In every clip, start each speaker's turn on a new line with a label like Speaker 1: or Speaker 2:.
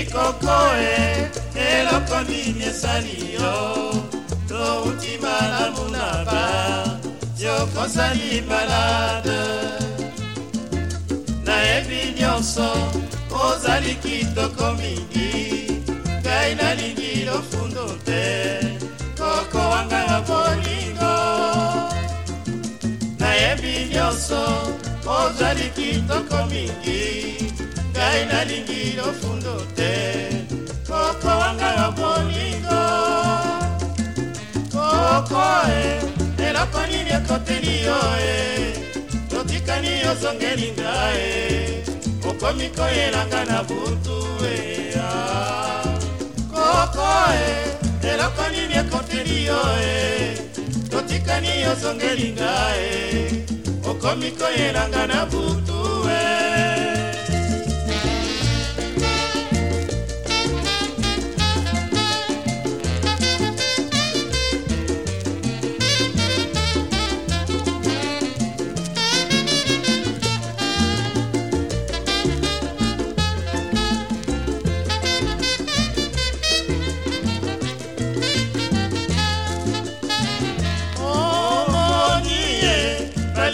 Speaker 1: likoko e eloko nini esali yo touti malamu na ba yokosali balade nayebi nyonso ozali kitoko mingi ngai nalingi lofundo te koko wanga ya bolingo nayebi nyonso ozali kitoko mingi ngai nalingi lofundo te koko wanga yo bolingo koko e eloko nini ekoteli yo e totikani ozongeli ngai e. okomi koyelanga na butu eya koko e eloko nini ekoteli yo e totikani ozongeli ngai e. okomi koyelanga na butu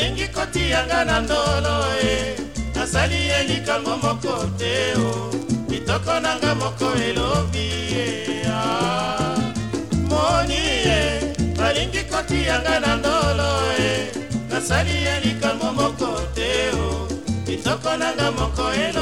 Speaker 1: nalingi kotiyanga na ndolo e eh. nasali ye likambo moko te o oh. litoko nanga moko elobi ye eh. ah. moni ye eh. nalingi kotiyanga na ndolo e nasali ye likambo moko te o oh. litoko nanga moko elobi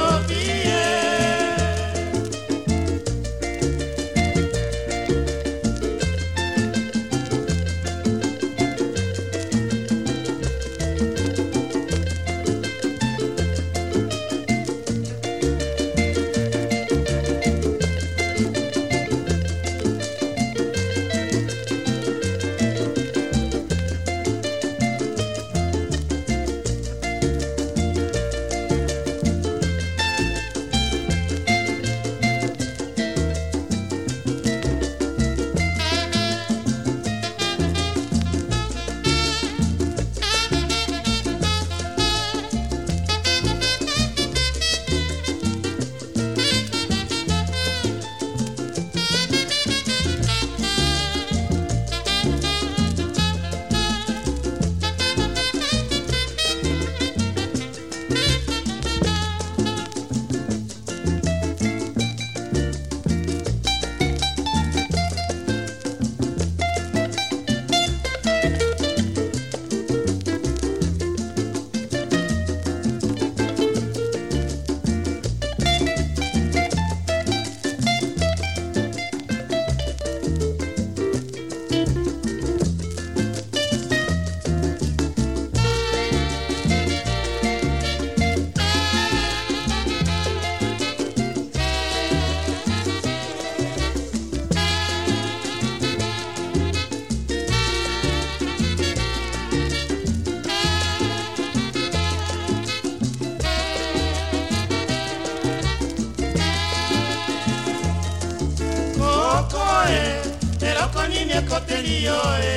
Speaker 1: ekoteli yo e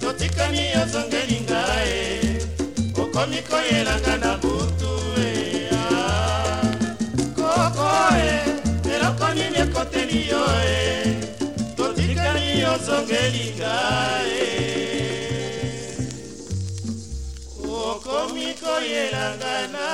Speaker 1: totikani ozongeli nga e okomi koyelanga na butu e ah. koko e eloko nini ekoteli yo e totikani ozongeli nga e okomi koyelanga na